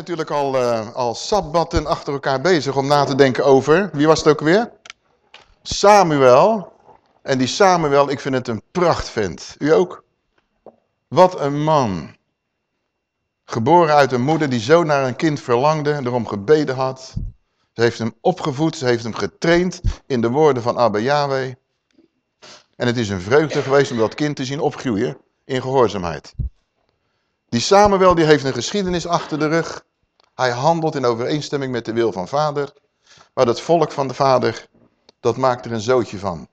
Natuurlijk al, uh, al sabbatten achter elkaar bezig om na te denken over, wie was het ook weer? Samuel. En die Samuel, ik vind het een prachtvent. U ook? Wat een man. Geboren uit een moeder die zo naar een kind verlangde en erom gebeden had. Ze heeft hem opgevoed, ze heeft hem getraind in de woorden van Abba Yahweh. En het is een vreugde geweest om dat kind te zien opgroeien in gehoorzaamheid. Die Samuel die heeft een geschiedenis achter de rug. Hij handelt in overeenstemming met de wil van vader. Maar dat volk van de vader, dat maakt er een zootje van.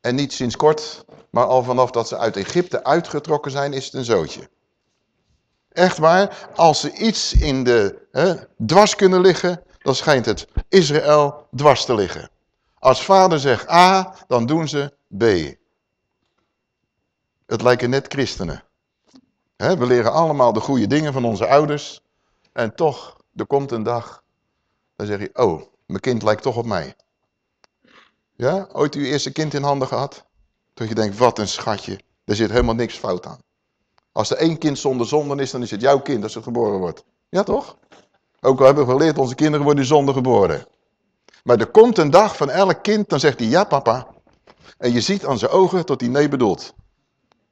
En niet sinds kort, maar al vanaf dat ze uit Egypte uitgetrokken zijn, is het een zootje. Echt waar, als ze iets in de hè, dwars kunnen liggen, dan schijnt het Israël dwars te liggen. Als vader zegt A, dan doen ze B. Het lijken net christenen we leren allemaal de goede dingen van onze ouders. En toch, er komt een dag, dan zeg je, oh, mijn kind lijkt toch op mij. Ja, ooit uw eerste kind in handen gehad? Dat je denkt, wat een schatje, er zit helemaal niks fout aan. Als er één kind zonder zonde is, dan is het jouw kind als het geboren wordt. Ja, toch? Ook al hebben we geleerd, onze kinderen worden zonder geboren. Maar er komt een dag van elk kind, dan zegt hij, ja papa. En je ziet aan zijn ogen dat hij nee bedoelt.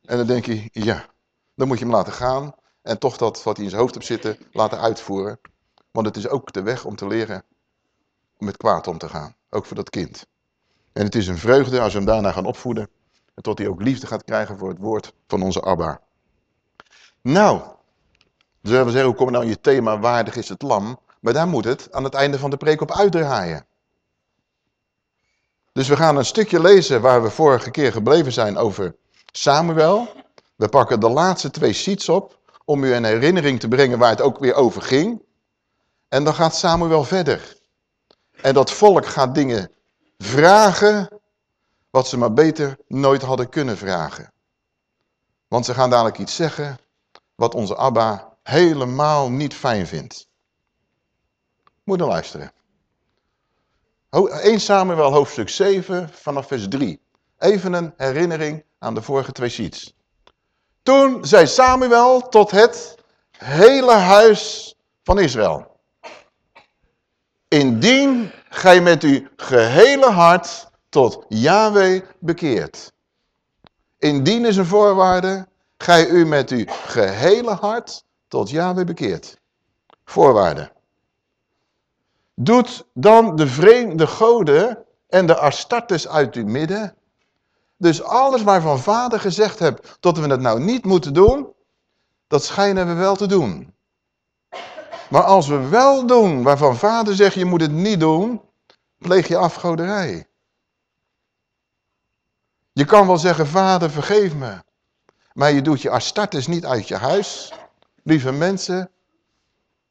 En dan denk je, ja, dan moet je hem laten gaan en toch dat wat hij in zijn hoofd hebt zitten laten uitvoeren. Want het is ook de weg om te leren om met kwaad om te gaan. Ook voor dat kind. En het is een vreugde als we hem daarna gaan opvoeden. En tot hij ook liefde gaat krijgen voor het woord van onze Abba. Nou, dan zullen we zeggen, hoe kom je nou in je thema waardig is het lam? Maar daar moet het aan het einde van de preek op uitdraaien. Dus we gaan een stukje lezen waar we vorige keer gebleven zijn over Samuel. We pakken de laatste twee sheets op om u een herinnering te brengen waar het ook weer over ging. En dan gaat Samuel verder. En dat volk gaat dingen vragen wat ze maar beter nooit hadden kunnen vragen. Want ze gaan dadelijk iets zeggen wat onze Abba helemaal niet fijn vindt. Moet dan luisteren. 1 Samuel hoofdstuk 7 vanaf vers 3. Even een herinnering aan de vorige twee sheets. Toen zei Samuel tot het hele huis van Israël. Indien gij met uw gehele hart tot Yahweh bekeert. Indien is een voorwaarde, gij u met uw gehele hart tot Yahweh bekeert. Voorwaarde. Doet dan de vreemde goden en de Astartes uit uw midden dus alles waarvan vader gezegd hebt dat we het nou niet moeten doen, dat schijnen we wel te doen. Maar als we wel doen waarvan vader zegt je moet het niet doen, pleeg je afgoderij. Je kan wel zeggen, vader vergeef me. Maar je doet je Astartes niet uit je huis. Lieve mensen,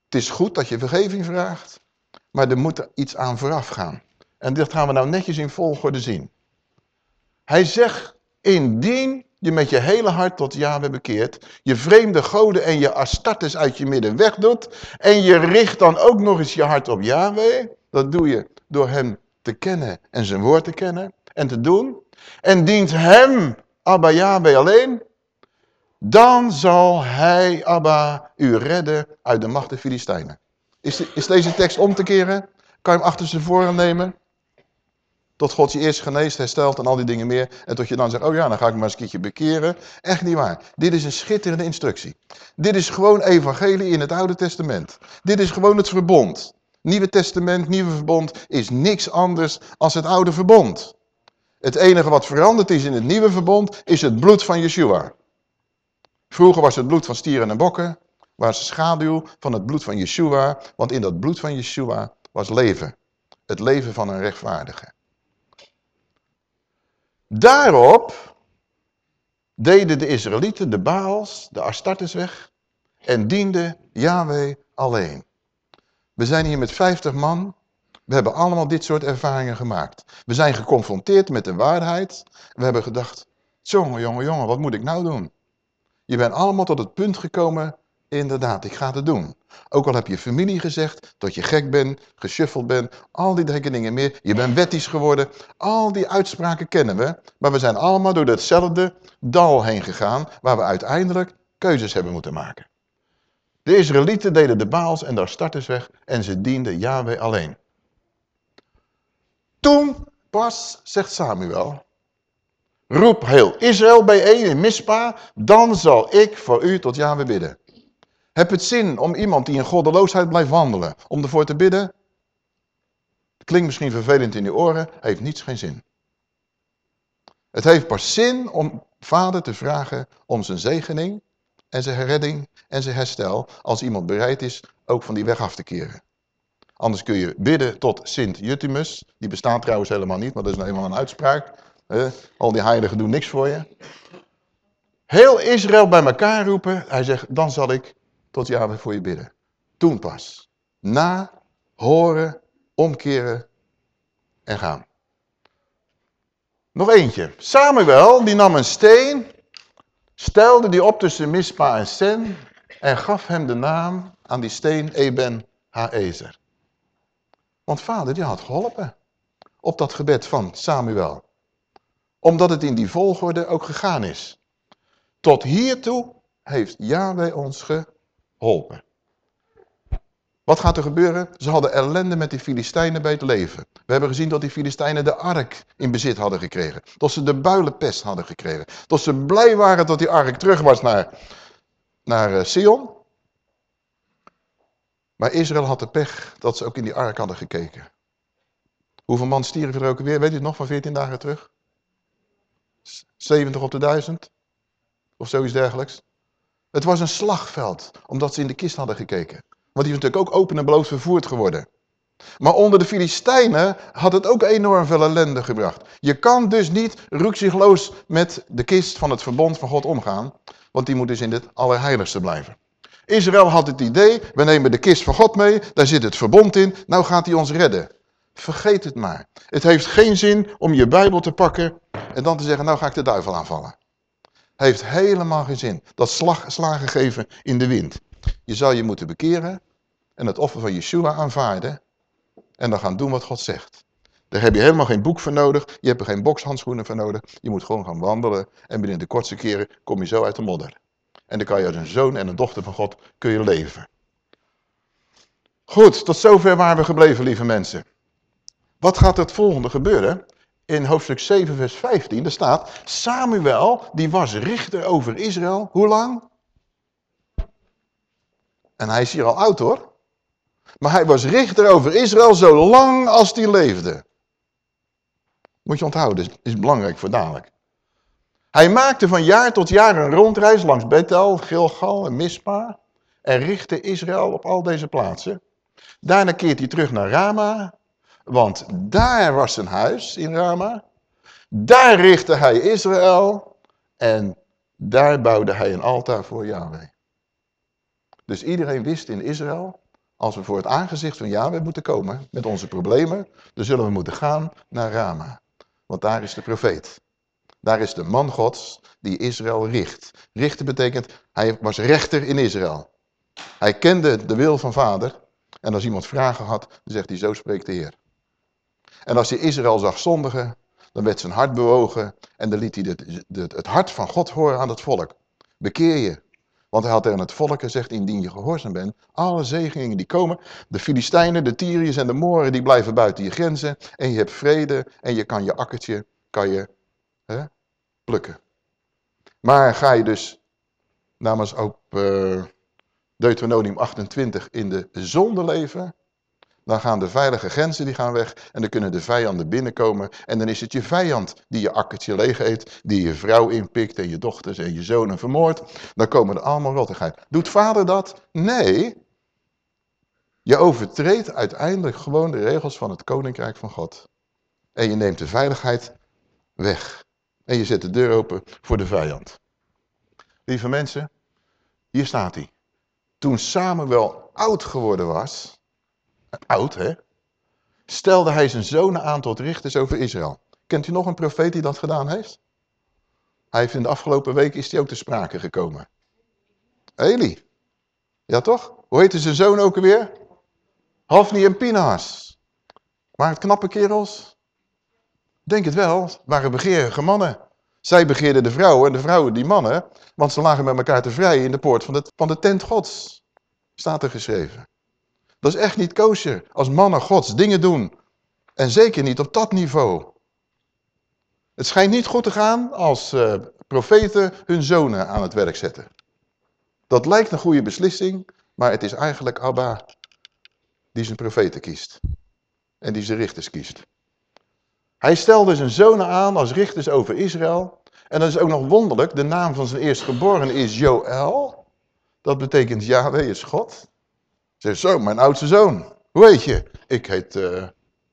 het is goed dat je vergeving vraagt. Maar er moet er iets aan vooraf gaan. En dit gaan we nou netjes in volgorde zien. Hij zegt, indien je met je hele hart tot Yahweh bekeert, je vreemde goden en je astartes uit je midden wegdoet, en je richt dan ook nog eens je hart op Yahweh, dat doe je door hem te kennen en zijn woord te kennen en te doen, en dient hem, Abba Yahweh alleen, dan zal hij, Abba, u redden uit de macht der Filistijnen. Is, is deze tekst om te keren? Kan je hem achter zijn voren nemen? Tot God je eerst geneest, herstelt en al die dingen meer. En tot je dan zegt, oh ja, dan ga ik me eens een keertje bekeren. Echt niet waar. Dit is een schitterende instructie. Dit is gewoon evangelie in het Oude Testament. Dit is gewoon het verbond. Nieuwe Testament, Nieuwe Verbond is niks anders als het Oude Verbond. Het enige wat veranderd is in het Nieuwe Verbond is het bloed van Yeshua. Vroeger was het bloed van stieren en bokken, was schaduw van het bloed van Yeshua, want in dat bloed van Yeshua was leven. Het leven van een rechtvaardige. Daarop deden de Israëlieten de Baals, de Astartes weg en dienden Yahweh alleen. We zijn hier met 50 man. We hebben allemaal dit soort ervaringen gemaakt. We zijn geconfronteerd met de waarheid. We hebben gedacht, jongen, jongen, jongen, wat moet ik nou doen? Je bent allemaal tot het punt gekomen Inderdaad, ik ga het doen. Ook al heb je familie gezegd dat je gek bent, geschuffeld bent, al die gekke dingen meer. Je bent wettisch geworden. Al die uitspraken kennen we. Maar we zijn allemaal door datzelfde dal heen gegaan waar we uiteindelijk keuzes hebben moeten maken. De Israëlieten deden de baals en daar starters weg en ze dienden Yahweh alleen. Toen pas, zegt Samuel, roep heel Israël bijeen in Mispa, dan zal ik voor u tot Yahweh bidden. Heb het zin om iemand die in goddeloosheid blijft wandelen, om ervoor te bidden? Klinkt misschien vervelend in je oren, heeft niets geen zin. Het heeft pas zin om vader te vragen om zijn zegening en zijn redding en zijn herstel, als iemand bereid is ook van die weg af te keren. Anders kun je bidden tot Sint Juttimus, die bestaat trouwens helemaal niet, maar dat is nou eenmaal een uitspraak. Al die heiligen doen niks voor je. Heel Israël bij elkaar roepen, hij zegt, dan zal ik tot Yahweh voor je bidden. Toen pas. Na, horen, omkeren en gaan. Nog eentje. Samuel, die nam een steen, stelde die op tussen Mispa en Sen en gaf hem de naam aan die steen Eben Haezer. Want vader die had geholpen op dat gebed van Samuel. Omdat het in die volgorde ook gegaan is. Tot hiertoe heeft Yahweh ons Wat gaat er gebeuren? Ze hadden ellende met die Filistijnen bij het leven. We hebben gezien dat die Filistijnen de ark in bezit hadden gekregen. Dat ze de builenpest hadden gekregen. Dat ze blij waren dat die ark terug was naar, naar eh, Sion. Maar Israël had de pech dat ze ook in die ark hadden gekeken. Hoeveel man stierven er ook weer? Weet je het nog van 14 dagen terug? 70 op de duizend? Of zoiets dergelijks. Het was een slagveld, omdat ze in de kist hadden gekeken. Want die is natuurlijk ook open en bloot vervoerd geworden. Maar onder de Filistijnen had het ook enorm veel ellende gebracht. Je kan dus niet rukzichtloos met de kist van het verbond van God omgaan. Want die moet dus in het allerheiligste blijven. Israël had het idee, we nemen de kist van God mee, daar zit het verbond in, nou gaat hij ons redden. Vergeet het maar. Het heeft geen zin om je Bijbel te pakken en dan te zeggen, nou ga ik de duivel aanvallen. Heeft helemaal geen zin. Dat slag, slagen geven in de wind. Je zal je moeten bekeren en het offer van Yeshua aanvaarden en dan gaan doen wat God zegt. Daar heb je helemaal geen boek voor nodig, je hebt er geen bokshandschoenen voor nodig. Je moet gewoon gaan wandelen en binnen de kortste keren kom je zo uit de modder. En dan kan je als een zoon en een dochter van God kun je leven. Goed, tot zover waren we gebleven, lieve mensen. Wat gaat het volgende gebeuren? In hoofdstuk 7, vers 15, er staat... Samuel, die was richter over Israël. Hoe lang? En hij is hier al oud hoor. Maar hij was richter over Israël zo lang als hij leefde. Moet je onthouden, is belangrijk voor dadelijk. Hij maakte van jaar tot jaar een rondreis langs Bethel, Gilgal en Mispa. En richtte Israël op al deze plaatsen. Daarna keert hij terug naar Rama. Want daar was zijn huis in Rama. Daar richtte hij Israël. En daar bouwde hij een altaar voor Yahweh. Dus iedereen wist in Israël, als we voor het aangezicht van Yahweh moeten komen met onze problemen, dan zullen we moeten gaan naar Rama. Want daar is de profeet. Daar is de man gods die Israël richt. Richten betekent, hij was rechter in Israël. Hij kende de wil van vader. En als iemand vragen had, dan zegt hij, zo spreekt de Heer. En als hij Israël zag zondigen, dan werd zijn hart bewogen. En dan liet hij het, het hart van God horen aan het volk. Bekeer je. Want hij had aan het volk gezegd, indien je gehoorzaam bent, alle zegeningen die komen, de Filistijnen, de Tyriërs en de Moren, die blijven buiten je grenzen. En je hebt vrede en je kan je akkertje, kan je hè, plukken. Maar ga je dus namens op uh, Deuteronomium 28 in de zonde leven, dan gaan de veilige grenzen die gaan weg en dan kunnen de vijanden binnenkomen. En dan is het je vijand die je akkertje leeg eet, die je vrouw inpikt en je dochters en je zonen vermoordt. Dan komen er allemaal rottigheid. Doet vader dat? Nee. Je overtreedt uiteindelijk gewoon de regels van het koninkrijk van God. En je neemt de veiligheid weg. En je zet de deur open voor de vijand. Lieve mensen, hier staat hij. Toen Samuel oud geworden was, oud hè, stelde hij zijn zonen aan tot richters over Israël. Kent u nog een profeet die dat gedaan heeft? Hij heeft in de afgelopen week is hij ook te sprake gekomen. Eli. Ja toch? Hoe heette zijn zoon ook alweer? Hafni en Pinahas. Maar het knappe kerels? Denk het wel, waren begeerige mannen. Zij begeerden de vrouwen en de vrouwen die mannen, want ze lagen met elkaar te vrijen in de poort van de, van de tent gods. Staat er geschreven. Dat is echt niet kosher. Als mannen gods dingen doen. En zeker niet op dat niveau. Het schijnt niet goed te gaan als uh, profeten hun zonen aan het werk zetten. Dat lijkt een goede beslissing, maar het is eigenlijk Abba die zijn profeten kiest. En die zijn richters kiest. Hij stelde zijn zonen aan als richters over Israël. En dat is ook nog wonderlijk. De naam van zijn eerstgeborene is Joël. Dat betekent Yahweh is God. Zeg zo, mijn oudste zoon. Hoe heet je? Ik heet uh,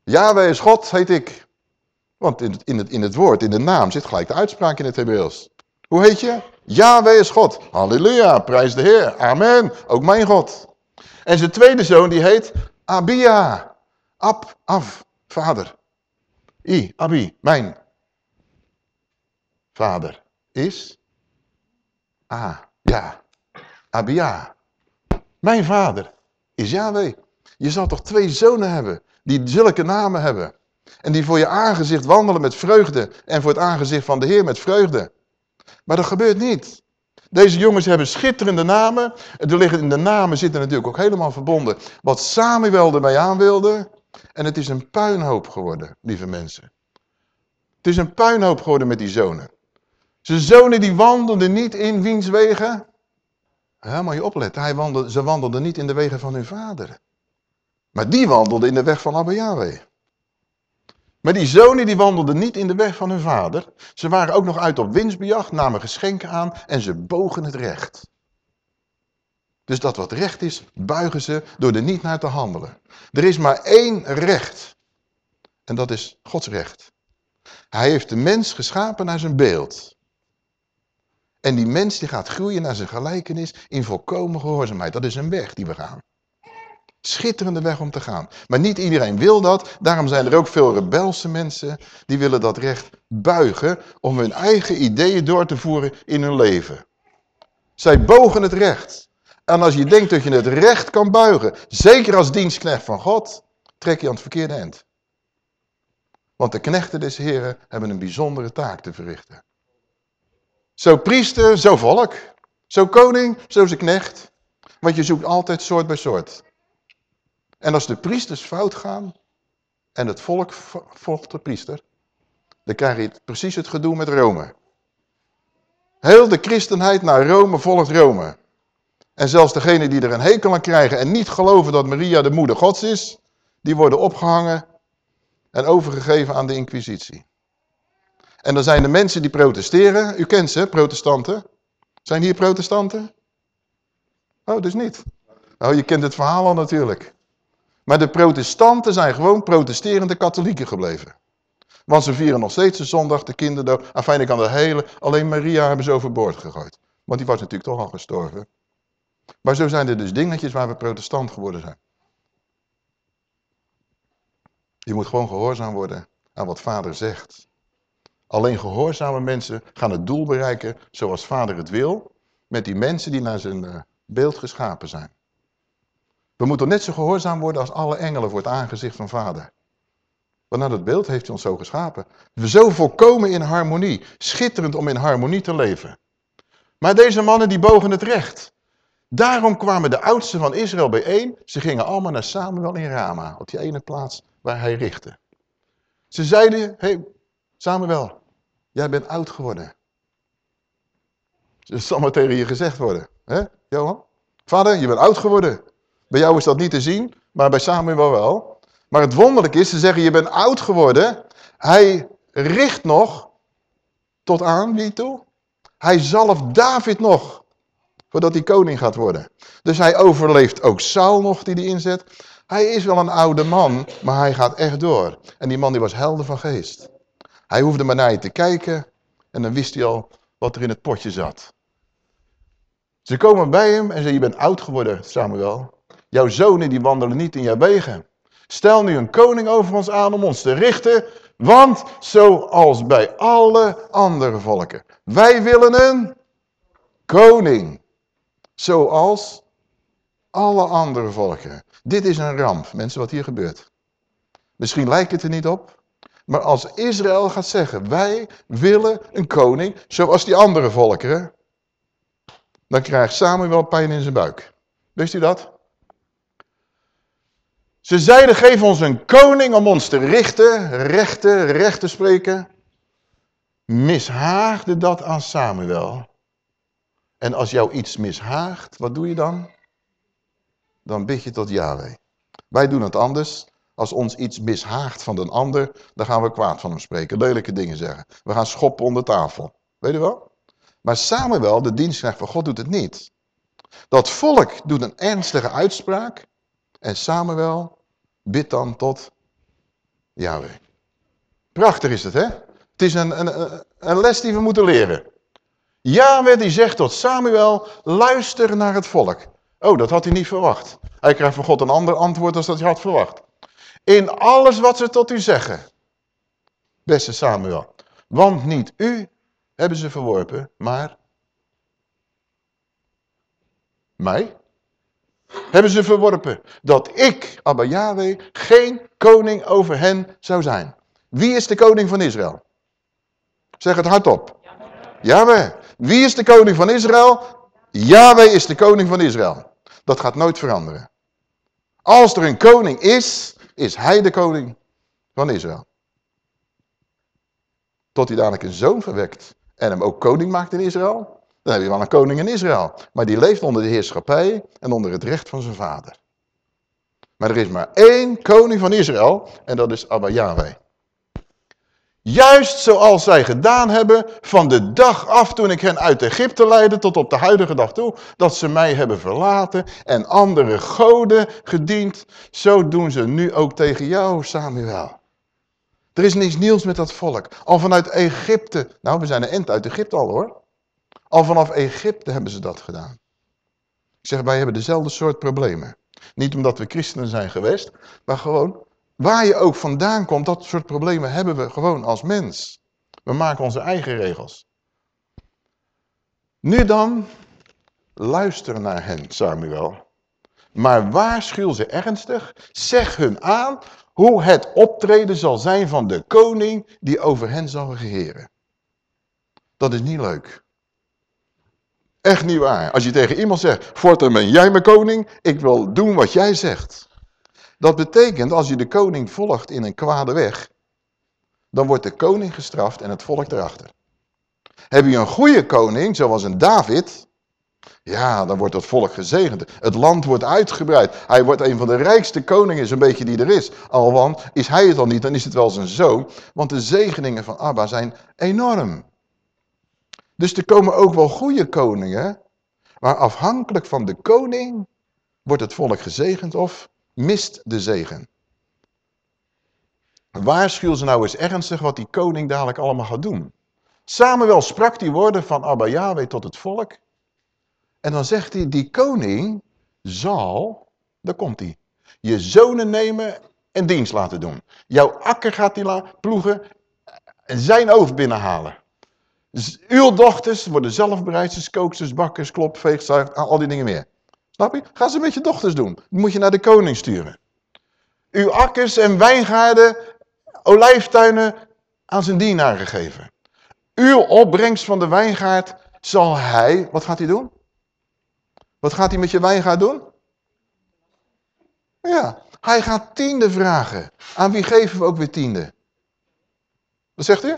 Yahweh is God, heet ik. Want in het, in, het, in het woord, in de naam, zit gelijk de uitspraak in het Hebreeuws. Hoe heet je? Yahweh is God. Halleluja, prijs de Heer. Amen. Ook mijn God. En zijn tweede zoon, die heet Abia. Ab, af, vader. I, Abi, mijn vader is Ah, ja, Abia. Mijn vader is Yahweh. Je zal toch twee zonen hebben die zulke namen hebben. En die voor je aangezicht wandelen met vreugde en voor het aangezicht van de Heer met vreugde. Maar dat gebeurt niet. Deze jongens hebben schitterende namen. Er liggen in de namen zitten natuurlijk ook helemaal verbonden. Wat Samuel erbij aan wilde. En het is een puinhoop geworden, lieve mensen. Het is een puinhoop geworden met die zonen. Zijn zonen die wandelden niet in wiens wegen? Ja, je opletten. Hij wandelde, ze wandelden niet in de wegen van hun vader. Maar die wandelden in de weg van Abba Yahweh. Maar die zonen die wandelden niet in de weg van hun vader. Ze waren ook nog uit op winstbejag, namen geschenken aan en ze bogen het recht. Dus dat wat recht is, buigen ze door er niet naar te handelen. Er is maar één recht. En dat is Gods recht. Hij heeft de mens geschapen naar zijn beeld. En die mens die gaat groeien naar zijn gelijkenis in volkomen gehoorzaamheid. Dat is een weg die we gaan. Schitterende weg om te gaan. Maar niet iedereen wil dat. Daarom zijn er ook veel rebelse mensen die willen dat recht buigen om hun eigen ideeën door te voeren in hun leven. Zij bogen het recht. En als je denkt dat je het recht kan buigen, zeker als dienstknecht van God, trek je aan het verkeerde eind. Want de knechten des heren hebben een bijzondere taak te verrichten. Zo priester, zo volk. Zo koning, zo zijn knecht. Want je zoekt altijd soort bij soort. En als de priesters fout gaan en het volk volgt de priester, dan krijg je precies het gedoe met Rome. Heel de christenheid naar Rome volgt Rome. En zelfs degenen die er een hekel aan krijgen en niet geloven dat Maria de moeder gods is, die worden opgehangen en overgegeven aan de inquisitie. En dan zijn de mensen die protesteren, u kent ze, protestanten. Zijn hier protestanten? Oh, dus niet. Oh, je kent het verhaal al natuurlijk. Maar de protestanten zijn gewoon protesterende katholieken gebleven. Want ze vieren nog steeds de zondag, de kinderdood. Afijn, ik kan de hele... Alleen Maria hebben ze overboord gegooid. Want die was natuurlijk toch al gestorven. Maar zo zijn er dus dingetjes waar we protestant geworden zijn. Je moet gewoon gehoorzaam worden aan wat vader zegt. Alleen gehoorzame mensen gaan het doel bereiken zoals vader het wil. Met die mensen die naar zijn eh, beeld geschapen zijn. We moeten net zo gehoorzaam worden als alle engelen voor het aangezicht van vader. Want naar dat beeld heeft hij ons zo geschapen. We zo volkomen in harmonie. Schitterend om in harmonie te leven. Maar deze mannen die bogen het recht. Daarom kwamen de oudsten van Israël bijeen. Ze gingen allemaal naar Samuel in Rama. Op die ene plaats waar hij richtte. Ze zeiden, hey, Samuel, jij bent oud geworden. Dat zal maar tegen je gezegd worden. hè, Johan? Vader, je bent oud geworden. Bij jou is dat niet te zien, maar bij Samuel wel. Maar het wonderlijke is, ze zeggen je bent oud geworden. Hij richt nog tot aan wie toe? Hij zalft David nog, voordat hij koning gaat worden. Dus hij overleeft ook Saul nog die hij inzet. Hij is wel een oude man, maar hij gaat echt door. En die man die was helder van geest. Hij hoefde maar naar je te kijken en dan wist hij al wat er in het potje zat. Ze komen bij hem en zeggen, je bent oud geworden, Samuel. Jouw zonen die wandelen niet in jouw wegen. Stel nu een koning over ons aan om ons te richten, want zoals bij alle andere volken. Wij willen een koning, zoals alle andere volken. Dit is een ramp, mensen, wat hier gebeurt. Misschien lijkt het er niet op, maar als Israël gaat zeggen, wij willen een koning, zoals die andere volkeren, dan krijgt Samuel pijn in zijn buik. Wist u dat? Ze zeiden, geef ons een koning om ons te richten, rechten, recht te spreken. Mishaagde dat aan Samuel. En als jou iets mishaagt, wat doe je dan? Dan bid je tot Yahweh. Wij doen het anders. Als ons iets mishaagt van een ander, dan gaan we kwaad van hem spreken. Lelijke dingen zeggen. We gaan schoppen onder tafel. Weet je wel? Maar Samuel, de dienstknecht van God, doet het niet. Dat volk doet een ernstige uitspraak. En Samuel bidt dan tot Yahweh. Prachtig is het, hè? Het is een, een, een les die we moeten leren. Yahweh die zegt tot Samuel, luister naar het volk. Oh, dat had hij niet verwacht. Hij krijgt van God een ander antwoord dan dat hij had verwacht. In alles wat ze tot u zeggen, beste Samuel. Want niet u hebben ze verworpen, maar mij hebben ze verworpen. Dat ik, Abba Yahweh, geen koning over hen zou zijn. Wie is de koning van Israël? Zeg het hardop. Yahweh. Wie is de koning van Israël? Yahweh is de koning van Israël. Dat gaat nooit veranderen. Als er een koning is, is hij de koning van Israël. Tot hij dadelijk een zoon verwekt en hem ook koning maakt in Israël. Dan heb je wel een koning in Israël. Maar die leeft onder de heerschappij en onder het recht van zijn vader. Maar er is maar één koning van Israël en dat is Abba Yahweh. Juist zoals zij gedaan hebben van de dag af toen ik hen uit Egypte leidde tot op de huidige dag toe, dat ze mij hebben verlaten en andere goden gediend, zo doen ze nu ook tegen jou, Samuel. Er is niks nieuws met dat volk. Al vanuit Egypte, nou we zijn een end uit Egypte al hoor. Al vanaf Egypte hebben ze dat gedaan. Ik zeg, wij hebben dezelfde soort problemen. Niet omdat we christenen zijn geweest, maar gewoon Waar je ook vandaan komt, dat soort problemen hebben we gewoon als mens. We maken onze eigen regels. Nu dan, luister naar hen, Samuel. Maar waarschuw ze ernstig, zeg hun aan hoe het optreden zal zijn van de koning die over hen zal regeren. Dat is niet leuk. Echt niet waar. Als je tegen iemand zegt, voortaan ben jij mijn koning, ik wil doen wat jij zegt. Dat betekent, als je de koning volgt in een kwade weg, dan wordt de koning gestraft en het volk erachter. Heb je een goede koning, zoals een David, ja, dan wordt het volk gezegend. Het land wordt uitgebreid. Hij wordt een van de rijkste koningen, een beetje die er is. Al want is hij het al niet, dan is het wel zijn zoon. Want de zegeningen van Abba zijn enorm. Dus er komen ook wel goede koningen, maar afhankelijk van de koning wordt het volk gezegend of mist de zegen. Waarschuw ze nou eens ernstig wat die koning dadelijk allemaal gaat doen. Samuel sprak die woorden van Abba Yahweh tot het volk. En dan zegt hij, die koning zal, daar komt hij, je zonen nemen en dienst laten doen. Jouw akker gaat hij ploegen en zijn oog binnenhalen. Uw dochters worden zelfbereidsters, kooksters, bakkers, klopveegsters, al die dingen meer. Snap je? Ga ze met je dochters doen. Dan moet je naar de koning sturen. Uw akkers en wijngaarden, olijftuinen aan zijn dienaren geven. Uw opbrengst van de wijngaard zal hij, wat gaat hij doen? Wat gaat hij met je wijngaard doen? Ja, hij gaat tiende vragen. Aan wie geven we ook weer tiende? Wat zegt u?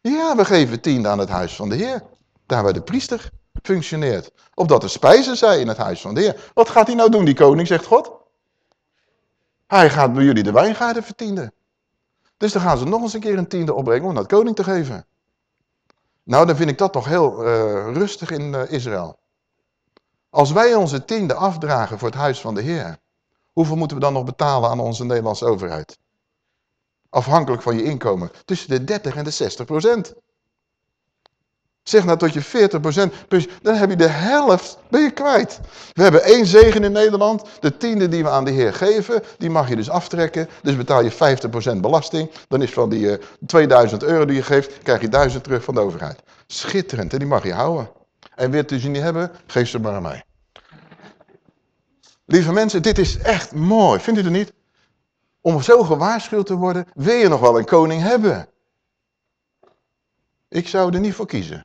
Ja, we geven tiende aan het huis van de Heer. Daar bij de priester functioneert. Opdat er spijzen zijn in het huis van de Heer. Wat gaat hij nou doen, die koning, zegt God? Hij gaat bij jullie de wijngaarden vertienden. Dus dan gaan ze nog eens een keer een tiende opbrengen om naar het koning te geven. Nou, dan vind ik dat toch heel uh, rustig in uh, Israël. Als wij onze tiende afdragen voor het huis van de Heer, hoeveel moeten we dan nog betalen aan onze Nederlandse overheid? Afhankelijk van je inkomen, tussen de 30 en de 60 procent. Zeg nou tot je 40%, dan heb je de helft, ben je kwijt. We hebben één zegen in Nederland, de tiende die we aan de Heer geven, die mag je dus aftrekken. Dus betaal je 50% belasting, dan is van die uh, eh, 2000 euro die je geeft, krijg je 1000 terug van de overheid. Schitterend, en die mag je houden. En wil je ze niet hebben, geef ze maar aan mij. Lieve mensen, dit is echt mooi, vindt u het niet? Om zo gewaarschuwd te worden, wil je nog wel een koning hebben. Ik zou er niet voor kiezen.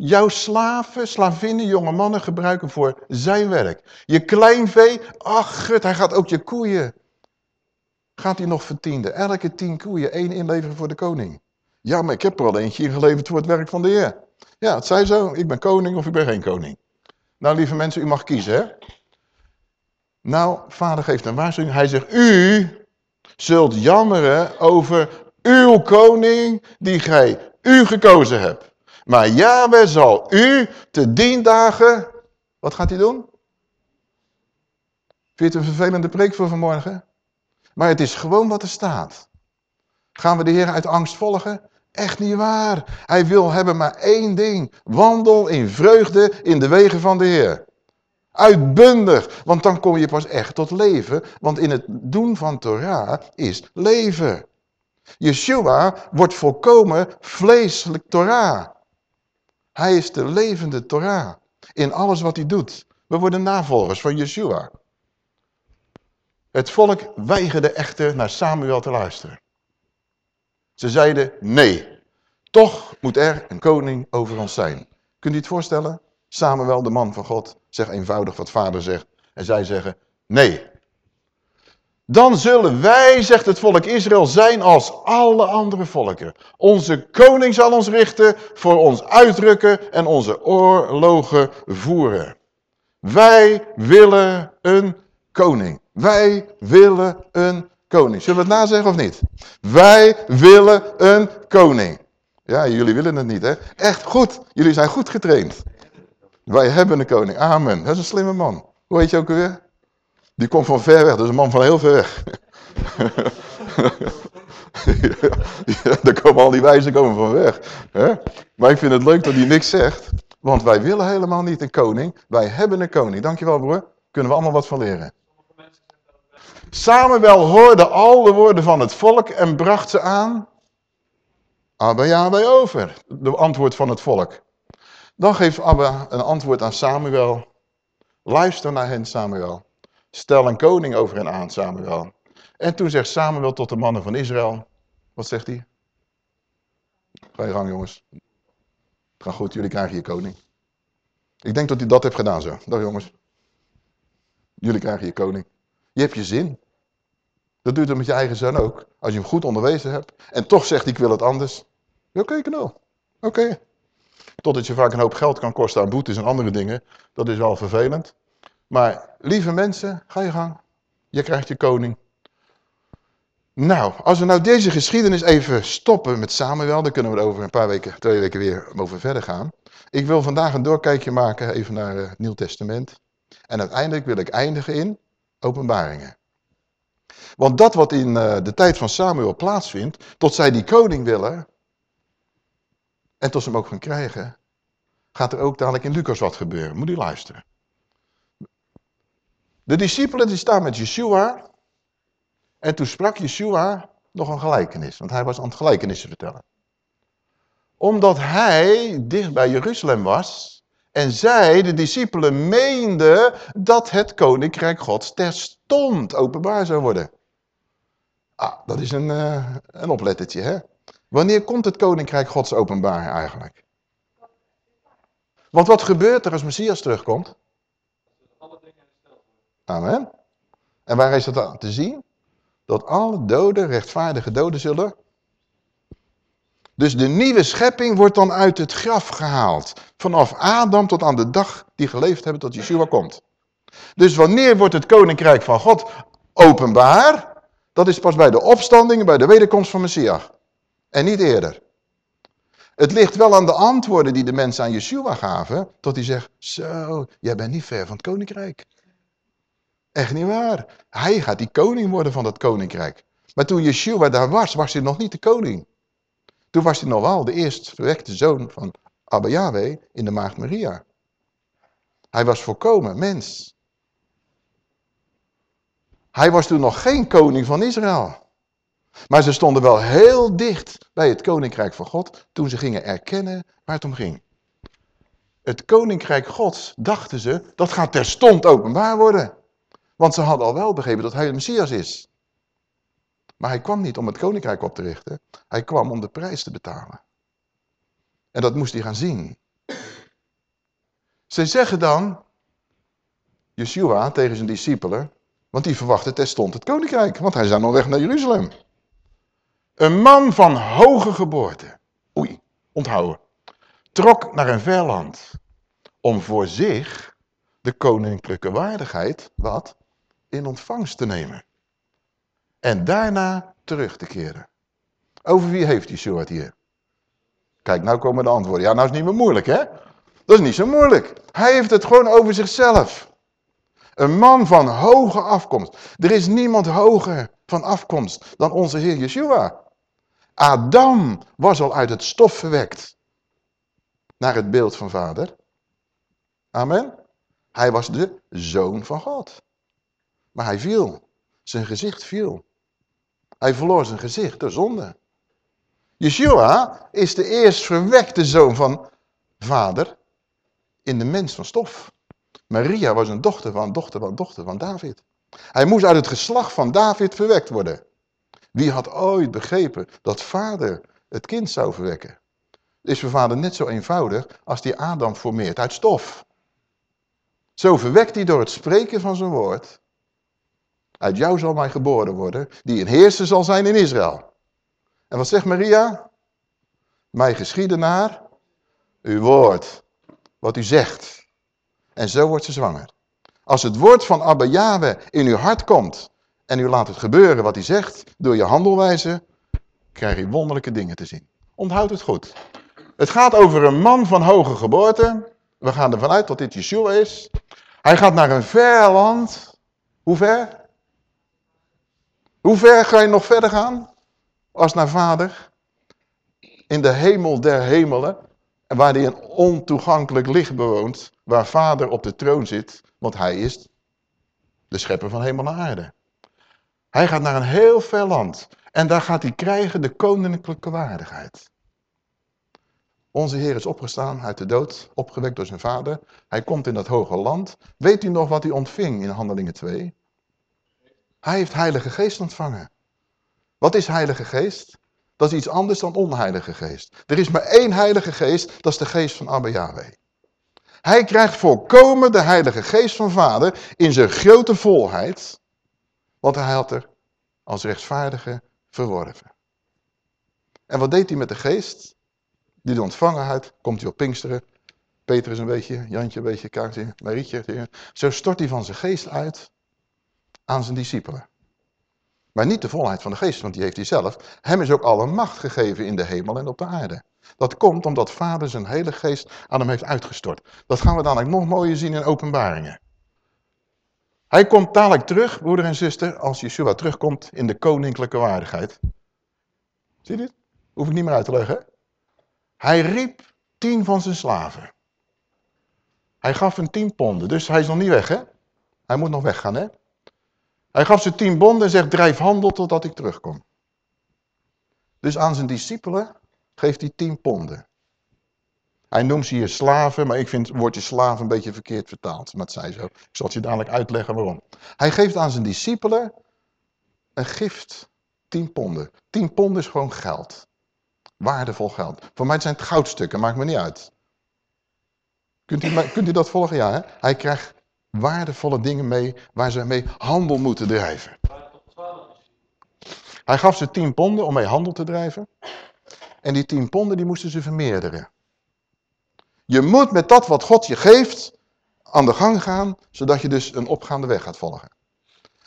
Jouw slaven, slavinnen, jonge mannen gebruiken voor zijn werk. Je kleinvee, ach gut, hij gaat ook je koeien. Gaat hij nog vertienden? Elke tien koeien, één inleveren voor de koning. Ja, maar ik heb er al eentje ingeleverd voor het werk van de Heer. Ja, het zei zo, ik ben koning of ik ben geen koning. Nou, lieve mensen, u mag kiezen, hè. Nou, vader geeft een waarschuwing. Hij zegt, u zult jammeren over uw koning die gij u gekozen hebt. Maar Yahweh zal u te dien dagen, wat gaat hij doen? Vind je het een vervelende preek voor vanmorgen? Maar het is gewoon wat er staat. Gaan we de Heer uit angst volgen? Echt niet waar. Hij wil hebben maar één ding. Wandel in vreugde in de wegen van de Heer. Uitbundig, want dan kom je pas echt tot leven. Want in het doen van Torah is leven. Yeshua wordt volkomen vleeselijk Torah. Hij is de levende Torah in alles wat hij doet. We worden navolgers van Yeshua. Het volk weigerde echter naar Samuel te luisteren. Ze zeiden nee, toch moet er een koning over ons zijn. Kunt u het voorstellen? Samuel, de man van God, zegt eenvoudig wat vader zegt. En zij zeggen nee. Dan zullen wij, zegt het volk Israël, zijn als alle andere volken. Onze koning zal ons richten, voor ons uitdrukken en onze oorlogen voeren. Wij willen een koning. Wij willen een koning. Zullen we het nazeggen of niet? Wij willen een koning. Ja, jullie willen het niet, hè? Echt goed. Jullie zijn goed getraind. Wij hebben een koning. Amen. Dat is een slimme man. Hoe heet je ook alweer? Die komt van ver weg. Is een man van heel ver weg. ja, daar komen al die wijzen komen van weg. Hè? Maar ik vind het leuk dat hij niks zegt. Want wij willen helemaal niet een koning. Wij hebben een koning. Dankjewel broer. Kunnen we allemaal wat van leren. Samuel hoorde al de woorden van het volk en bracht ze aan Abba Yahweh over. De antwoord van het volk. Dan geeft Abba een antwoord aan Samuel. Luister naar hen Samuel. Stel een koning over hen aan Samuel. En toen zegt Samuel tot de mannen van Israël. Wat zegt hij? Ga je gang jongens. Het gaat goed, jullie krijgen je koning. Ik denk dat hij dat heeft gedaan zo. Dag jongens. Jullie krijgen je koning. Je hebt je zin. Dat doet het met je eigen zoon ook. Als je hem goed onderwezen hebt. En toch zegt hij, ik wil het anders. Oké, okay, knul. Oké. Totdat je vaak een hoop geld kan kosten aan boetes en andere dingen. Dat is wel vervelend. Maar lieve mensen, ga je gang. Je krijgt je koning. Nou, als we nou deze geschiedenis even stoppen met Samuel, dan kunnen we er over een paar weken, twee weken weer over verder gaan. Ik wil vandaag een doorkijkje maken, even naar het Nieuw Testament. En uiteindelijk wil ik eindigen in openbaringen. Want dat wat in uh, de tijd van Samuel plaatsvindt, tot zij die koning willen, en tot ze hem ook gaan krijgen, gaat er ook dadelijk in Lucas wat gebeuren. Moet u luisteren. De discipelen die staan met Yeshua. En toen sprak Yeshua nog een gelijkenis. Want hij was aan het gelijkenissen vertellen. Omdat hij dicht bij Jeruzalem was. En zij, de discipelen, meenden dat het koninkrijk gods terstond openbaar zou worden. Ah, dat is een, uh, een oplettertje, hè? Wanneer komt het koninkrijk gods openbaar eigenlijk? Want wat gebeurt er als Messias terugkomt? Amen. En waar is dat aan te zien? Dat alle doden, rechtvaardige doden zullen... Dus de nieuwe schepping wordt dan uit het graf gehaald. Vanaf Adam tot aan de dag die geleefd hebben tot Yeshua komt. Dus wanneer wordt het koninkrijk van God openbaar? Dat is pas bij de opstanding, bij de wederkomst van Messias. En niet eerder. Het ligt wel aan de antwoorden die de mensen aan Yeshua gaven, tot hij zegt, zo, jij bent niet ver van het koninkrijk. Echt niet waar. Hij gaat die koning worden van dat koninkrijk. Maar toen Yeshua daar was, was hij nog niet de koning. Toen was hij nog wel de eerst verwekte zoon van Abba Yahweh in de maagd Maria. Hij was volkomen mens. Hij was toen nog geen koning van Israël. Maar ze stonden wel heel dicht bij het koninkrijk van God toen ze gingen erkennen waar het om ging. Het koninkrijk gods, dachten ze, dat gaat terstond openbaar worden. Want ze hadden al wel begrepen dat hij de Messias is. Maar hij kwam niet om het koninkrijk op te richten. Hij kwam om de prijs te betalen. En dat moest hij gaan zien. Ze zeggen dan, Yeshua tegen zijn discipelen, want die verwachten terstond het koninkrijk, want hij is dan weg naar Jeruzalem. Een man van hoge geboorte, oei, onthouden, trok naar een ver land om voor zich de koninklijke waardigheid, wat, in ontvangst te nemen. En daarna terug te keren. Over wie heeft het hier? Kijk, nou komen de antwoorden. Ja, nou is niet meer moeilijk, hè? Dat is niet zo moeilijk. Hij heeft het gewoon over zichzelf. Een man van hoge afkomst. Er is niemand hoger van afkomst dan onze Heer Yeshua. Adam was al uit het stof verwekt naar het beeld van vader. Amen. Hij was de zoon van God. Maar hij viel. Zijn gezicht viel. Hij verloor zijn gezicht door zonde. Yeshua is de eerst verwekte zoon van vader in de mens van stof. Maria was een dochter van dochter van dochter van David. Hij moest uit het geslacht van David verwekt worden. Wie had ooit begrepen dat vader het kind zou verwekken? Is voor vader net zo eenvoudig als die Adam formeert uit stof. Zo verwekt hij door het spreken van zijn woord. Uit jou zal mij geboren worden, die een heerser zal zijn in Israël. En wat zegt Maria? Mij geschieden naar uw woord, wat u zegt. En zo wordt ze zwanger. Als het woord van Abba Yahweh in uw hart komt en u laat het gebeuren wat hij zegt, door je handelwijze, krijg je wonderlijke dingen te zien. Onthoud het goed. Het gaat over een man van hoge geboorte. We gaan ervan uit dat dit Yeshua is. Hij gaat naar een ver land. Hoe ver? Hoe ver ga je nog verder gaan? Als naar vader. In de hemel der hemelen. Waar hij een ontoegankelijk licht bewoont. Waar vader op de troon zit. Want hij is de schepper van hemel en aarde. Hij gaat naar een heel ver land. En daar gaat hij krijgen de koninklijke waardigheid. Onze Heer is opgestaan uit de dood, opgewekt door zijn vader. Hij komt in dat hoge land. Weet u nog wat hij ontving in Handelingen 2? Hij heeft Heilige Geest ontvangen. Wat is Heilige Geest? Dat is iets anders dan onheilige geest. Er is maar één Heilige Geest, dat is de geest van Abba Yahweh. Hij krijgt volkomen de Heilige Geest van Vader in zijn grote volheid. Want hij had er als rechtvaardige verworven. En wat deed hij met de geest? Die de ontvangen had, komt hij op Pinksteren. Peter is een beetje, Jantje een beetje, Kaartje, Marietje. Zo stort hij van zijn geest uit aan zijn discipelen. Maar niet de volheid van de geest, want die heeft hij zelf. Hem is ook alle macht gegeven in de hemel en op de aarde. Dat komt omdat vader zijn hele geest aan hem heeft uitgestort. Dat gaan we dadelijk nog mooier zien in openbaringen. Hij komt dadelijk terug, broeder en zuster, als Yeshua terugkomt in de koninklijke waardigheid. Zie je dit? Hoef ik niet meer uit te leggen. Hij riep tien van zijn slaven. Hij gaf hem tien ponden, dus hij is nog niet weg, hè? Hij moet nog weggaan, hè? Hij gaf ze tien bonden en zegt, drijf handel totdat ik terugkom. Dus aan zijn discipelen geeft hij tien ponden. Hij noemt ze hier slaven, maar ik vind het woordje slaven een beetje verkeerd vertaald. Maar het zij zo. Ik zal het je dadelijk uitleggen waarom. Hij geeft aan zijn discipelen een gift. Tien ponden. Tien ponden is gewoon geld. Waardevol geld. Voor mij zijn het goudstukken, maakt me niet uit. Kunt u, kunt u dat volgen? Ja, hè? Hij krijgt waardevolle dingen mee waar ze mee handel moeten drijven. Hij gaf ze tien ponden om mee handel te drijven. En die tien ponden die moesten ze vermeerderen. Je moet met dat wat God je geeft aan de gang gaan, zodat je dus een opgaande weg gaat volgen.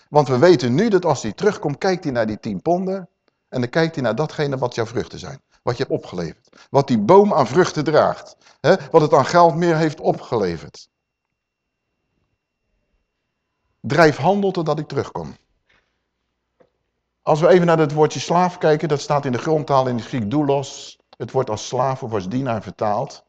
Want we weten nu dat als hij terugkomt, kijkt hij naar die tien ponden en dan kijkt hij naar datgene wat jouw vruchten zijn. Wat je hebt opgeleverd. Wat die boom aan vruchten draagt. Hè? Wat het aan geld meer heeft opgeleverd. Drijf handel totdat ik terugkom. Als we even naar het woordje slaaf kijken, dat staat in de grondtaal in het Griek doulos. Het wordt als slaaf of als dienaar vertaald.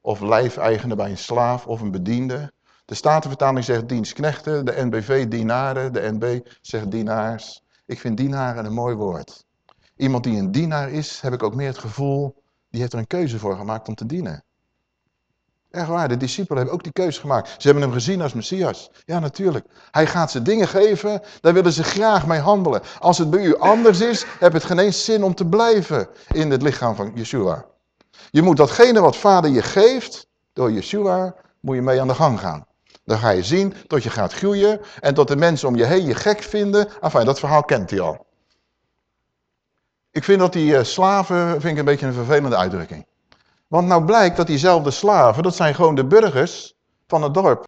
Of lijfeigene bij een slaaf of een bediende. De Statenvertaling zegt dienstknechten, de NBV dienaren, de NB zegt dienaars. Ik vind dienaren een mooi woord. Iemand die een dienaar is, heb ik ook meer het gevoel, die heeft er een keuze voor gemaakt om te dienen. Echt waar, de discipelen hebben ook die keuze gemaakt. Ze hebben hem gezien als Messias. Ja, natuurlijk. Hij gaat ze dingen geven, daar willen ze graag mee handelen. Als het bij u anders is, heb het geen eens zin om te blijven in het lichaam van Yeshua. Je moet datgene wat vader je geeft, door Yeshua, moet je mee aan de gang gaan. Dan ga je zien dat je gaat groeien en dat de mensen om je heen je gek vinden. Enfin, dat verhaal kent hij al. Ik vind dat die uh, slaven vind ik een beetje een vervelende uitdrukking. Want nou blijkt dat diezelfde slaven, dat zijn gewoon de burgers van het dorp.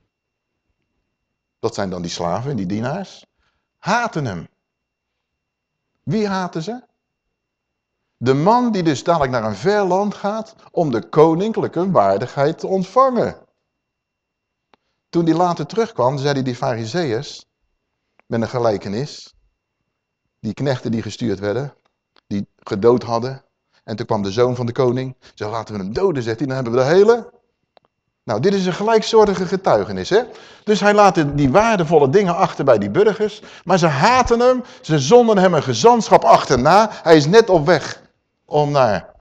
Dat zijn dan die slaven, die dienaars. Haten hem. Wie haten ze? De man die dus dadelijk naar een ver land gaat om de koninklijke waardigheid te ontvangen. Toen hij later terugkwam, zeiden die fariseeërs met een gelijkenis. Die knechten die gestuurd werden, die gedood hadden. En toen kwam de zoon van de koning. Zei, laten we hem doden, zegt hij, dan hebben we de hele... Nou, dit is een gelijksoortige getuigenis. Hè? Dus hij laat die waardevolle dingen achter bij die burgers. Maar ze haten hem, ze zonden hem een gezantschap achterna. Hij is net op weg om naar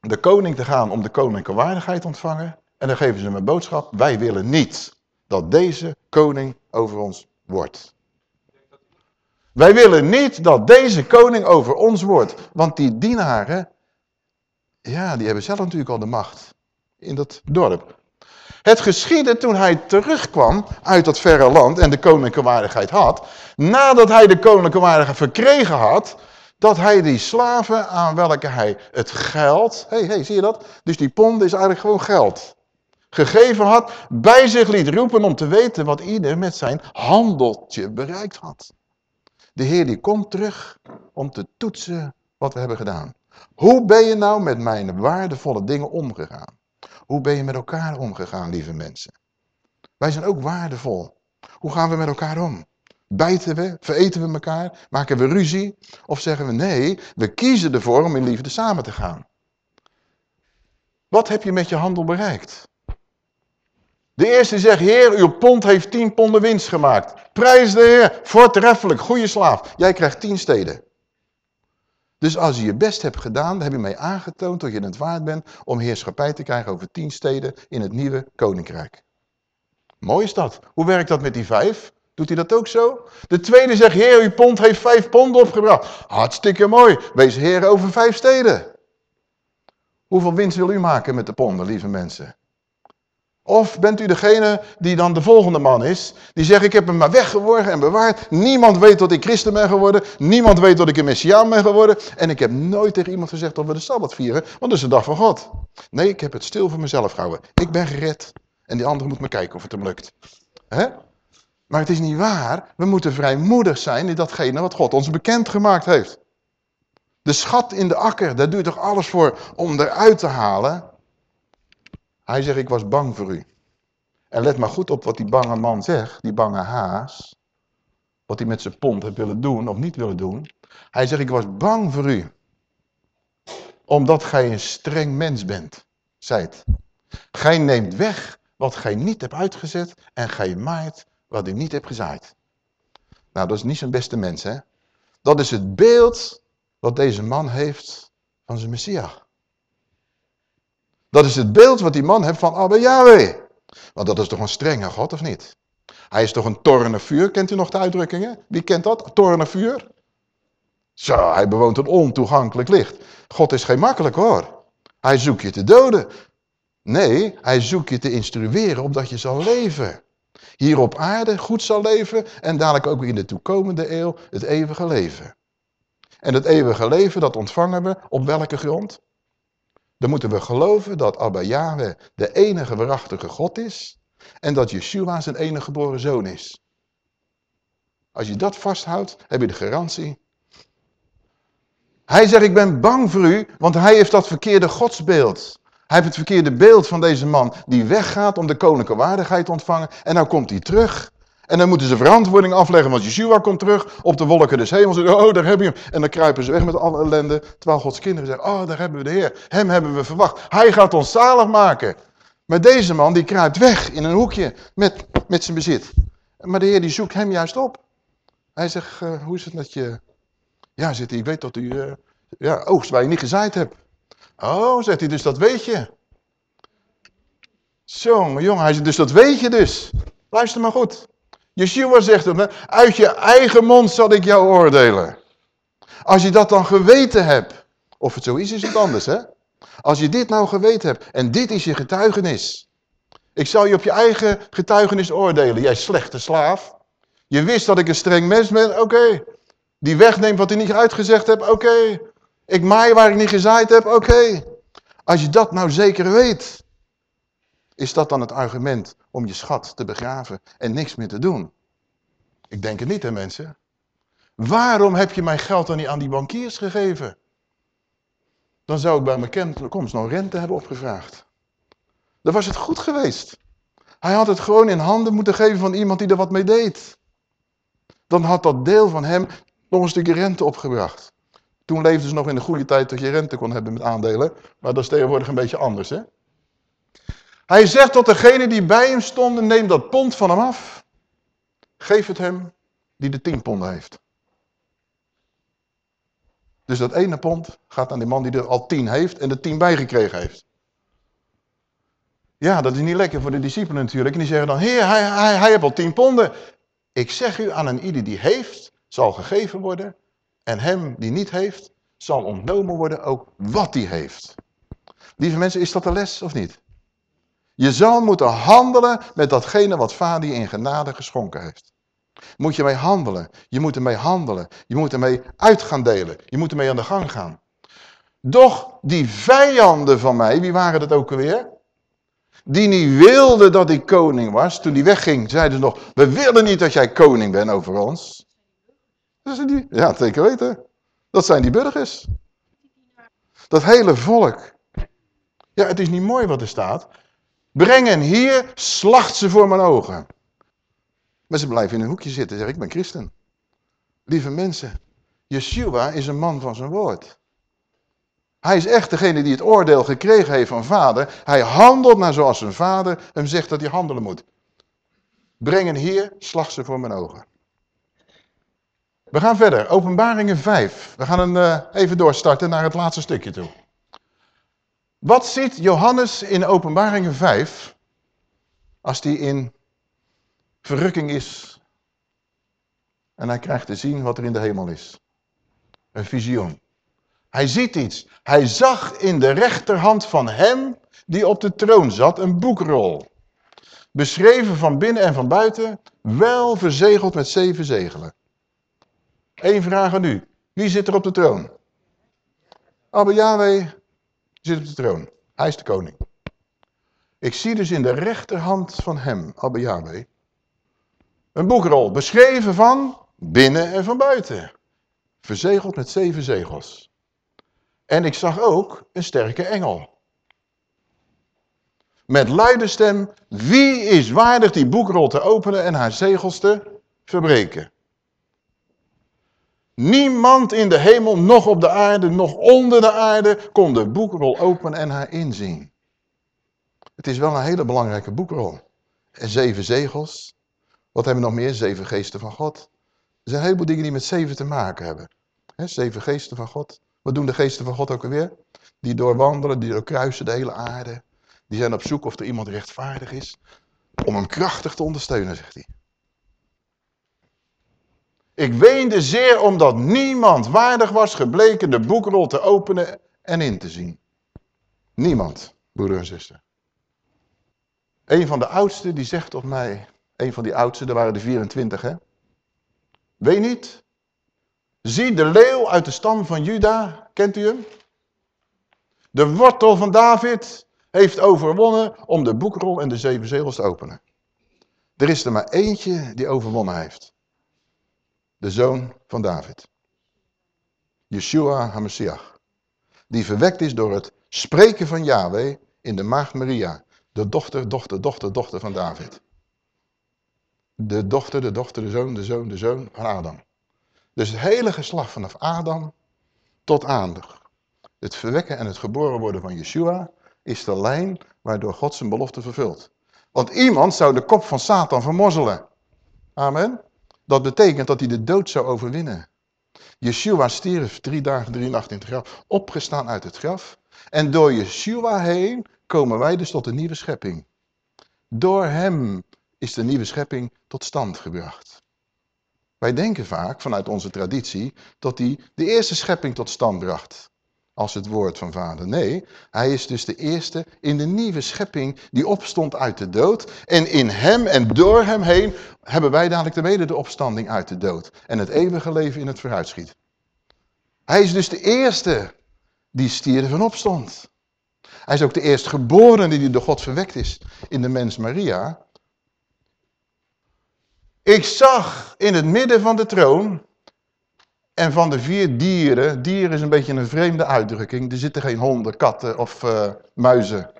de koning te gaan om de koninklijke waardigheid te ontvangen. En dan geven ze hem een boodschap. Wij willen niet dat deze koning over ons wordt. Wij willen niet dat deze koning over ons wordt. Want die dienaren, ja, die hebben zelf natuurlijk al de macht in dat dorp. Het geschiedde toen hij terugkwam uit dat verre land en de koninklijke waardigheid had. Nadat hij de koninklijke waardigheid verkregen had, dat hij die slaven aan welke hij het geld, hé, hey, hey, zie je dat? Dus die pond is eigenlijk gewoon geld. Gegeven had, bij zich liet roepen om te weten wat ieder met zijn handeltje bereikt had. De Heer die komt terug om te toetsen wat we hebben gedaan. Hoe ben je nou met mijn waardevolle dingen omgegaan? Hoe ben je met elkaar omgegaan, lieve mensen? Wij zijn ook waardevol. Hoe gaan we met elkaar om? Bijten we? Vereten we elkaar? Maken we ruzie? Of zeggen we nee, we kiezen ervoor om in liefde samen te gaan? Wat heb je met je handel bereikt? De eerste zegt, heer, uw pond heeft tien ponden winst gemaakt. Prijs de heer, voortreffelijk, goede slaaf. Jij krijgt tien steden. Dus als je je best hebt gedaan, heb je mee aangetoond dat je het waard bent om heerschappij te krijgen over tien steden in het nieuwe koninkrijk. Mooi is dat. Hoe werkt dat met die vijf? Doet hij dat ook zo? De tweede zegt, heer, uw pond heeft vijf pond opgebracht. Hartstikke mooi. Wees heer over vijf steden. Hoeveel winst wil u maken met de ponden, lieve mensen? Of bent u degene die dan de volgende man is, die zegt ik heb hem maar weggeworgen en bewaard. Niemand weet dat ik christen ben geworden, niemand weet dat ik een messiaan ben geworden. En ik heb nooit tegen iemand gezegd dat we de Sabbat vieren, want dat is de dag van God. Nee, ik heb het stil voor mezelf gehouden. Ik ben gered en die andere moet me kijken of het hem lukt. Maar het is niet waar, we moeten vrijmoedig zijn in datgene wat God ons bekend gemaakt heeft. De schat in de akker, daar doe je toch alles voor om eruit te halen. Hij zegt, ik was bang voor u. En let maar goed op wat die bange man zegt, die bange haas. Wat hij met zijn pond heeft willen doen of niet willen doen. Hij zegt, ik was bang voor u. Omdat gij een streng mens bent, zijt. Gij neemt weg wat gij niet hebt uitgezet en gij maait wat u niet hebt gezaaid. Nou, dat is niet zijn beste mens, hè. Dat is het beeld wat deze man heeft van zijn Messias. Dat is het beeld wat die man heeft van Abba Yahweh. Want dat is toch een strenge God, of niet? Hij is toch een torne vuur, kent u nog de uitdrukkingen? Wie kent dat, torne vuur? Zo, hij bewoont een ontoegankelijk licht. God is geen makkelijk hoor. Hij zoekt je te doden. Nee, hij zoekt je te instrueren opdat je zal leven. Hier op aarde goed zal leven en dadelijk ook in de toekomende eeuw het eeuwige leven. En het eeuwige leven, dat ontvangen we op welke grond? Dan moeten we geloven dat Abba Yahweh de enige waarachtige God is. En dat Yeshua zijn enige geboren zoon is. Als je dat vasthoudt, heb je de garantie. Hij zegt, ik ben bang voor u, want hij heeft dat verkeerde godsbeeld. Hij heeft het verkeerde beeld van deze man die weggaat om de koninklijke waardigheid te ontvangen. En dan komt hij terug. En dan moeten ze verantwoording afleggen, want Yeshua komt terug op de wolken des hemels. Oh, daar heb je hem. En dan kruipen ze weg met alle ellende. Terwijl Gods kinderen zeggen, oh, daar hebben we de Heer. Hem hebben we verwacht. Hij gaat ons zalig maken. Maar deze man, die kruipt weg in een hoekje met, met zijn bezit. Maar de Heer, die zoekt hem juist op. Hij zegt, uh, hoe is het met je... Ja, zegt hij, ik weet dat u uh, ja, oogst waar je niet gezaaid hebt. Oh, zegt hij, dus dat weet je. Zo, maar jongen, hij zegt, dus dat weet je dus. Luister maar goed. Yeshua zegt hem, uit je eigen mond zal ik jou oordelen. Als je dat dan geweten hebt, of het zo is, is het anders hè. Als je dit nou geweten hebt en dit is je getuigenis. Ik zal je op je eigen getuigenis oordelen. Jij slechte slaaf. Je wist dat ik een streng mens ben, oké. Die wegneemt wat ik niet uitgezegd heb, oké. Ik maai waar ik niet gezaaid heb, oké. Als je dat nou zeker weet, is dat dan het argument om je schat te begraven en niks meer te doen? Ik denk het niet, hè mensen. Waarom heb je mijn geld dan niet aan die bankiers gegeven? Dan zou ik bij mijn komst nog rente hebben opgevraagd. Dan was het goed geweest. Hij had het gewoon in handen moeten geven van iemand die er wat mee deed. Dan had dat deel van hem nog een stukje rente opgebracht. Toen leefden ze nog in de goede tijd dat je rente kon hebben met aandelen. Maar dat is tegenwoordig een beetje anders. Hè? Hij zegt tot degene die bij hem stonden, neem dat pond van hem af. Geef het hem die de tien ponden heeft. Dus dat ene pond gaat aan die man die er al tien heeft en er tien bijgekregen heeft. Ja, dat is niet lekker voor de discipelen natuurlijk. En die zeggen dan, heer, hij, hij, hij heeft al tien ponden. Ik zeg u, aan een ieder die heeft, zal gegeven worden. En hem die niet heeft, zal ontnomen worden ook wat hij heeft. Lieve mensen, is dat de les of niet? Je zal moeten handelen met datgene wat vader in genade geschonken heeft. Moet je mee handelen. Je moet ermee handelen. Je moet ermee uit gaan delen. Je moet ermee aan de gang gaan. Doch die vijanden van mij, wie waren dat ook alweer? Die niet wilden dat ik koning was. Toen die wegging, zeiden ze nog, we willen niet dat jij koning bent over ons. Dat zijn die, ja, zeker weten. Dat zijn die burgers. Dat hele volk. Ja, het is niet mooi wat er staat. Breng hen hier, slacht ze voor mijn ogen. Maar ze blijven in een hoekje zitten zeggen, ik ben christen. Lieve mensen, Yeshua is een man van zijn woord. Hij is echt degene die het oordeel gekregen heeft van vader. Hij handelt naar zoals zijn vader hem zegt dat hij handelen moet. Breng hen hier, slag ze voor mijn ogen. We gaan verder, openbaringen 5. We gaan een, uh, even doorstarten naar het laatste stukje toe. Wat ziet Johannes in openbaringen 5 als hij in verrukking is en hij krijgt te zien wat er in de hemel is? Een visioen. Hij ziet iets. Hij zag in de rechterhand van hem die op de troon zat een boekrol. Beschreven van binnen en van buiten, wel verzegeld met zeven zegelen. Eén vraag aan u. Wie zit er op de troon? Abba Yahweh zit op de troon. Hij is de koning. Ik zie dus in de rechterhand van hem, Abba Yahweh, een boekrol beschreven van binnen en van buiten. Verzegeld met zeven zegels. En ik zag ook een sterke engel. Met luide stem, wie is waardig die boekrol te openen en haar zegels te verbreken? Niemand in de hemel, nog op de aarde, nog onder de aarde, kon de boekrol openen en haar inzien. Het is wel een hele belangrijke boekrol. En zeven zegels. Wat hebben we nog meer? Zeven geesten van God. Er zijn een heleboel dingen die met zeven te maken hebben. zeven geesten van God. Wat doen de geesten van God ook alweer? Die doorwandelen, die doorkruisen de hele aarde. Die zijn op zoek of er iemand rechtvaardig is. Om hem krachtig te ondersteunen, zegt hij. Ik weende zeer omdat niemand waardig was gebleken de boekrol te openen en in te zien. Niemand, broeder en zuster. Een van de oudsten die zegt tot mij, een van die oudsten, er waren de 24 hè. Weet niet, zie de leeuw uit de stam van Juda, kent u hem? De wortel van David heeft overwonnen om de boekrol en de zeven zegels te openen. Er is er maar eentje die overwonnen heeft de zoon van David. Yeshua HaMashiach. Die verwekt is door het spreken van Yahweh in de maagd Maria. De dochter, dochter, dochter, dochter van David. De dochter, de dochter, de zoon, de zoon, de zoon van Adam. Dus het hele geslacht vanaf Adam tot aan het verwekken en het geboren worden van Yeshua is de lijn waardoor God zijn belofte vervult. Want iemand zou de kop van Satan vermorzelen. Amen. Dat betekent dat hij de dood zou overwinnen. Yeshua stierf drie dagen, drie nachten in het graf, opgestaan uit het graf. En door Yeshua heen komen wij dus tot de nieuwe schepping. Door hem is de nieuwe schepping tot stand gebracht. Wij denken vaak vanuit onze traditie dat hij de eerste schepping tot stand bracht. Als het woord van vader. Nee, hij is dus de eerste in de nieuwe schepping die opstond uit de dood. En in hem en door hem heen hebben wij dadelijk de mede de opstanding uit de dood. En het eeuwige leven in het vooruitschiet. Hij is dus de eerste die stierf en opstond. Hij is ook de eerstgeborene die door God verwekt is in de mens Maria. Ik zag in het midden van de troon en van de vier dieren, dieren is een beetje een vreemde uitdrukking. Er zitten geen honden, katten of uh, muizen.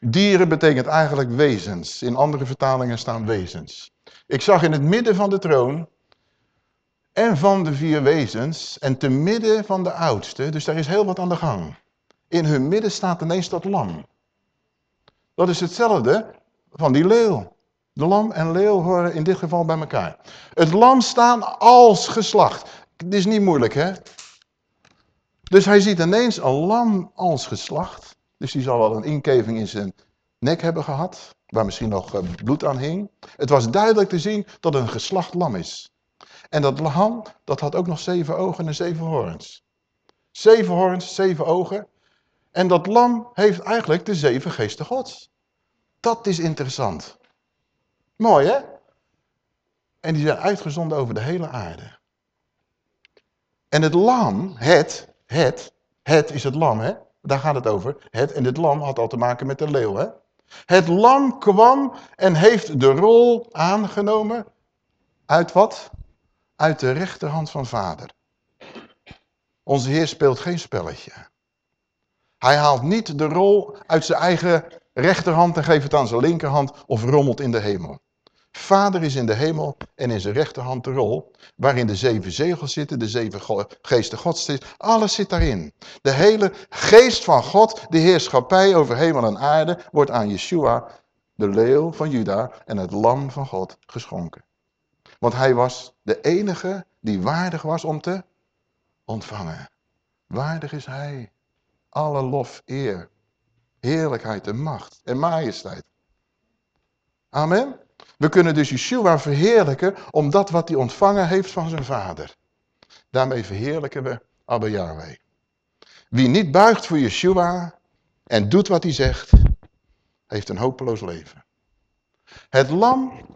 Dieren betekent eigenlijk wezens. In andere vertalingen staan wezens. Ik zag in het midden van de troon en van de vier wezens en te midden van de oudste, dus daar is heel wat aan de gang. In hun midden staat ineens dat lam. Dat is hetzelfde van die leeuw. De lam en leeuw horen in dit geval bij elkaar. Het lam staan als geslacht. Het is niet moeilijk, hè? Dus hij ziet ineens een lam als geslacht. Dus die zal wel een inkeving in zijn nek hebben gehad. Waar misschien nog eh, bloed aan hing. Het was duidelijk te zien dat het een geslacht lam is. En dat lam, dat had ook nog zeven ogen en zeven horens. Zeven horens, zeven ogen. En dat lam heeft eigenlijk de zeven geesten gods. Dat is interessant. Mooi, hè? En die zijn uitgezonden over de hele aarde. En het lam, het, het, het is het lam, hè? Daar gaat het over. Het en het lam had al te maken met de leeuw, hè? Het lam kwam en heeft de rol aangenomen uit wat? Uit de rechterhand van vader. Onze Heer speelt geen spelletje. Hij haalt niet de rol uit zijn eigen rechterhand en geeft het aan zijn linkerhand of rommelt in de hemel. Vader is in de hemel en in zijn rechterhand de rol, waarin de zeven zegels zitten, de zeven geesten gods zitten. Alles zit daarin. De hele geest van God, de heerschappij over hemel en aarde, wordt aan Yeshua, de leeuw van Juda en het lam van God geschonken. Want hij was de enige die waardig was om te ontvangen. Waardig is hij. Alle lof, eer, heerlijkheid en macht en majesteit. Amen. We kunnen dus Yeshua verheerlijken om dat wat hij ontvangen heeft van zijn vader. Daarmee verheerlijken we Abba Yahweh. Wie niet buigt voor Yeshua en doet wat hij zegt, heeft een hopeloos leven. Het lam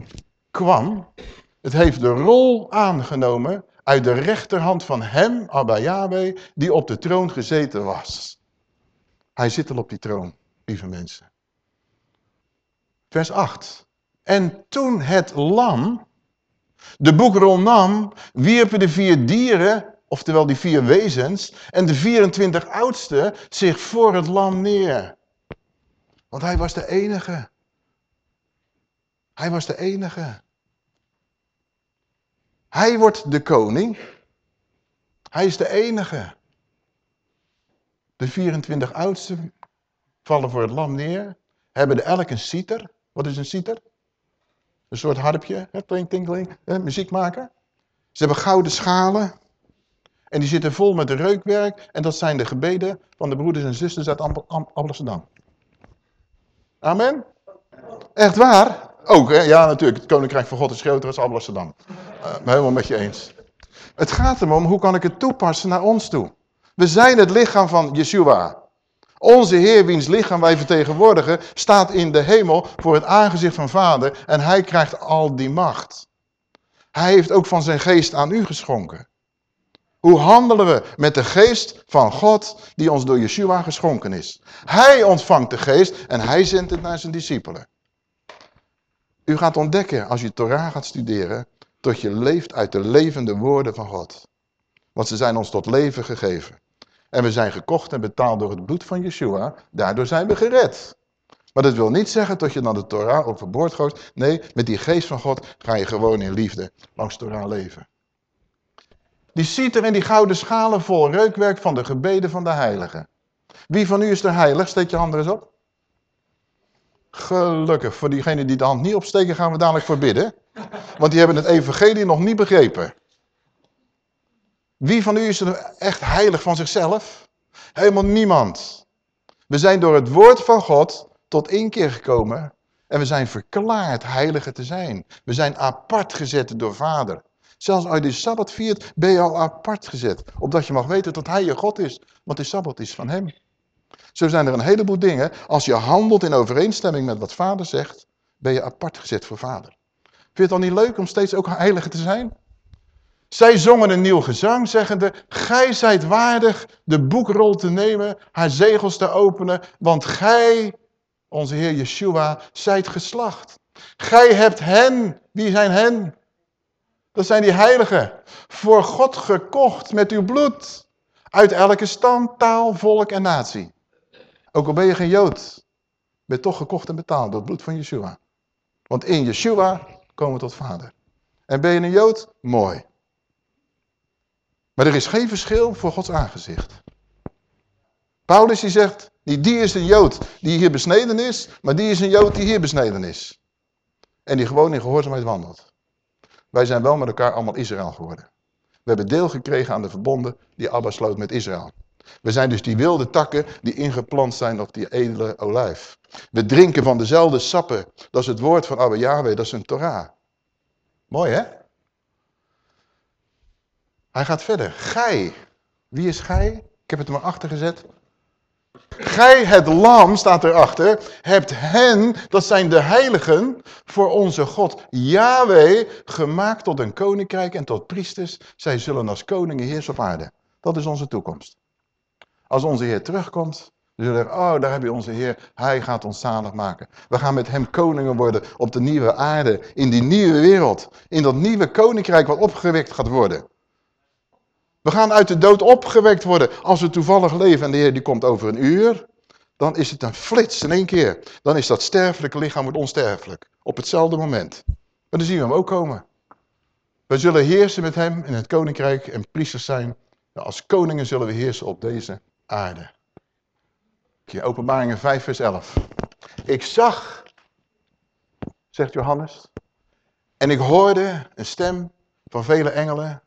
kwam, het heeft de rol aangenomen uit de rechterhand van hem, Abba Yahweh, die op de troon gezeten was. Hij zit al op die troon, lieve mensen. Vers 8. En toen het lam de boekrol nam, wierpen de vier dieren, oftewel die vier wezens, en de 24 oudsten zich voor het lam neer. Want hij was de enige. Hij was de enige. Hij wordt de koning. Hij is de enige. De 24 oudsten vallen voor het lam neer, hebben elk een citer. Wat is een citer? Een soort harpje, hè, klink, muziek maken. Ze hebben gouden schalen. En die zitten vol met reukwerk. En dat zijn de gebeden van de broeders en zusters uit Amsterdam. Amen? Echt waar? Ook? Ja, natuurlijk. Het koninkrijk van God is groter dan Amsterdam. Uh, helemaal met je eens. Het gaat erom, hoe kan ik het toepassen naar ons toe? We zijn het lichaam van Yeshua. Onze Heer, wiens lichaam wij vertegenwoordigen, staat in de hemel voor het aangezicht van Vader en hij krijgt al die macht. Hij heeft ook van zijn geest aan u geschonken. Hoe handelen we met de geest van God die ons door Yeshua geschonken is? Hij ontvangt de geest en hij zendt het naar zijn discipelen. U gaat ontdekken als je Torah gaat studeren, dat je leeft uit de levende woorden van God. Want ze zijn ons tot leven gegeven. En we zijn gekocht en betaald door het bloed van Yeshua. Daardoor zijn we gered. Maar dat wil niet zeggen dat je dan de Torah overboord gooit. Nee, met die geest van God ga je gewoon in liefde langs Torah leven. Die ziet er in die gouden schalen vol reukwerk van de gebeden van de heiligen. Wie van u is er heilig? Steek je hand er eens op. Gelukkig. Voor diegenen die de hand niet opsteken gaan we dadelijk voor bidden. Want die hebben het evangelie nog niet begrepen. Wie van u is er echt heilig van zichzelf? Helemaal niemand. We zijn door het woord van God tot inkeer gekomen en we zijn verklaard heilige te zijn. We zijn apart gezet door vader. Zelfs als je de Sabbat viert, ben je al apart gezet. Opdat je mag weten dat hij je God is. Want de Sabbat is van hem. Zo zijn er een heleboel dingen. Als je handelt in overeenstemming met wat vader zegt, ben je apart gezet voor vader. Vind je het dan niet leuk om steeds ook heilige te zijn? Zij zongen een nieuw gezang, zeggende, Gij zijt waardig de boekrol te nemen, haar zegels te openen, want gij, onze Heer Yeshua, zijt geslacht. Gij hebt hen, wie zijn hen? Dat zijn die heiligen, voor God gekocht met uw bloed, uit elke stand, taal, volk en natie. Ook al ben je geen Jood, ben je toch gekocht en betaald door het bloed van Yeshua. Want in Yeshua komen tot vader. En ben je een Jood? Mooi. Maar er is geen verschil voor Gods aangezicht. Paulus die zegt, niet die is een Jood die hier besneden is, maar die is een Jood die hier besneden is. En die gewoon in gehoorzaamheid wandelt. Wij zijn wel met elkaar allemaal Israël geworden. We hebben deel gekregen aan de verbonden die Abba sloot met Israël. We zijn dus die wilde takken die ingeplant zijn op die edele olijf. We drinken van dezelfde sappen. Dat is het woord van Abba Yahweh, dat is een Torah. Mooi hè? Hij gaat verder. Gij. Wie is gij? Ik heb het er maar achter gezet. Gij, het lam, staat erachter, hebt hen, dat zijn de heiligen, voor onze God Yahweh, gemaakt tot een koninkrijk en tot priesters. Zij zullen als koningen heersen op aarde. Dat is onze toekomst. Als onze Heer terugkomt, zullen we oh, daar heb je onze Heer, Hij gaat ons zalig maken. We gaan met Hem koningen worden op de nieuwe aarde, in die nieuwe wereld. In dat nieuwe koninkrijk wat opgewekt gaat worden. We gaan uit de dood opgewekt worden. Als we toevallig leven en de Heer die komt over een uur, dan is het een flits in één keer. Dan is dat sterfelijke lichaam wordt onsterfelijk. Op hetzelfde moment. Maar dan zien we hem ook komen. We zullen heersen met hem in het koninkrijk en priesters zijn. Als koningen zullen we heersen op deze aarde. Openbaringen 5 vers 11. Ik zag, zegt Johannes, en ik hoorde een stem van vele engelen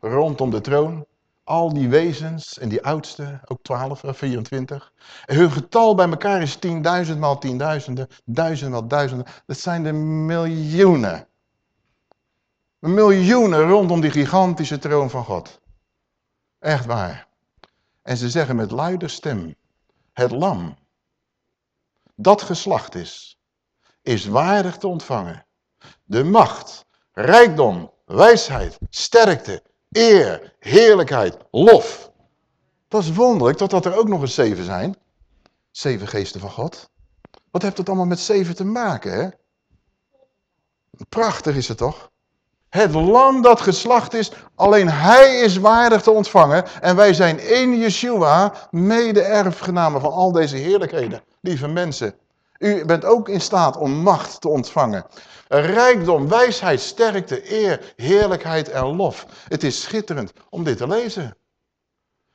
rondom de troon. Al die wezens en die oudste, ook 12, 24. En hun getal bij elkaar is tienduizend maal tienduizenden, duizend maal duizenden. Dat zijn de miljoenen. Miljoenen rondom die gigantische troon van God. Echt waar. En ze zeggen met luide stem, het lam, dat geslacht is, is waardig te ontvangen. De macht, rijkdom, wijsheid, sterkte, eer, heerlijkheid, lof. Dat is wonderlijk dat er ook nog eens zeven zijn. Zeven geesten van God. Wat heeft dat allemaal met zeven te maken, hè? Prachtig is het toch? Het lam dat geslacht is, alleen hij is waardig te ontvangen. En wij zijn in Yeshua mede-erfgenamen van al deze heerlijkheden. Lieve mensen, u bent ook in staat om macht te ontvangen. Rijkdom, wijsheid, sterkte, eer, heerlijkheid en lof. Het is schitterend om dit te lezen.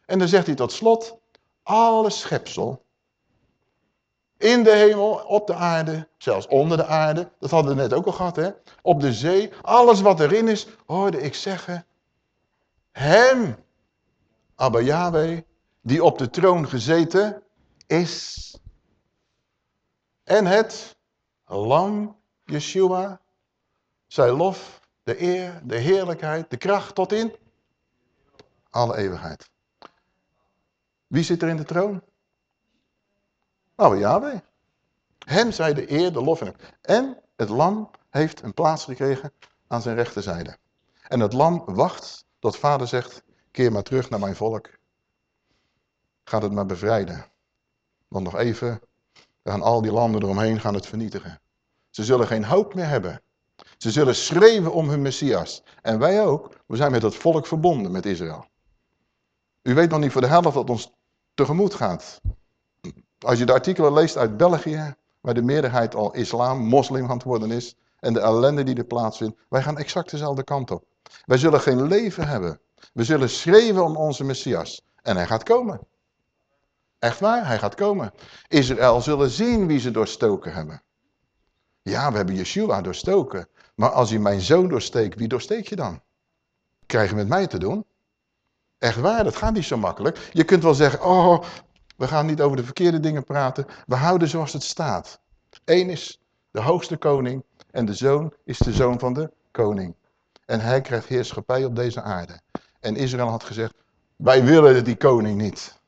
En dan zegt hij tot slot, alle schepsel, in de hemel, op de aarde, zelfs onder de aarde, dat hadden we net ook al gehad, hè? op de zee, alles wat erin is, hoorde ik zeggen, hem, Abba Yahweh, die op de troon gezeten is, en het lam Yeshua, zij lof, de eer, de heerlijkheid, de kracht tot in alle eeuwigheid. Wie zit er in de troon? Nou, Yahweh. Hem zij de eer, de lof en En het lam heeft een plaats gekregen aan zijn rechterzijde. En het lam wacht tot vader zegt, keer maar terug naar mijn volk. Gaat het maar bevrijden. Want nog even gaan al die landen eromheen gaan het vernietigen. Ze zullen geen hoop meer hebben. Ze zullen schreeuwen om hun Messias. En wij ook. We zijn met het volk verbonden met Israël. U weet nog niet voor de helft wat ons tegemoet gaat. Als je de artikelen leest uit België, waar de meerderheid al islam, moslim aan het worden is, en de ellende die er plaatsvindt, wij gaan exact dezelfde kant op. Wij zullen geen leven hebben. We zullen schreeuwen om onze Messias. En hij gaat komen. Echt waar, hij gaat komen. Israël zullen zien wie ze doorstoken hebben. Ja, we hebben Yeshua doorstoken. Maar als je mijn zoon doorsteekt, wie doorsteek je dan? Krijg je met mij te doen? Echt waar, dat gaat niet zo makkelijk. Je kunt wel zeggen, oh, we gaan niet over de verkeerde dingen praten. We houden zoals het staat. Eén is de hoogste koning en de zoon is de zoon van de koning. En hij krijgt heerschappij op deze aarde. En Israël had gezegd, wij willen die koning niet.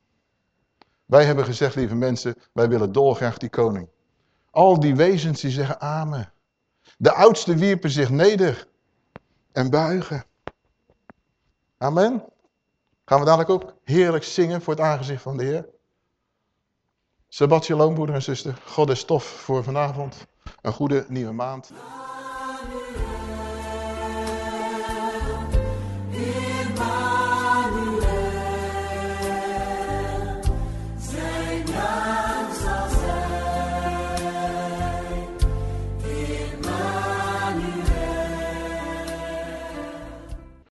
Wij hebben gezegd, lieve mensen, wij willen dolgraag die koning. Al die wezens die zeggen amen. De oudsten wierpen zich neder en buigen. Amen. Gaan we dadelijk ook heerlijk zingen voor het aangezicht van de Heer. Sabbat shalom, broeder en zuster. God is tof voor vanavond. Een goede nieuwe maand.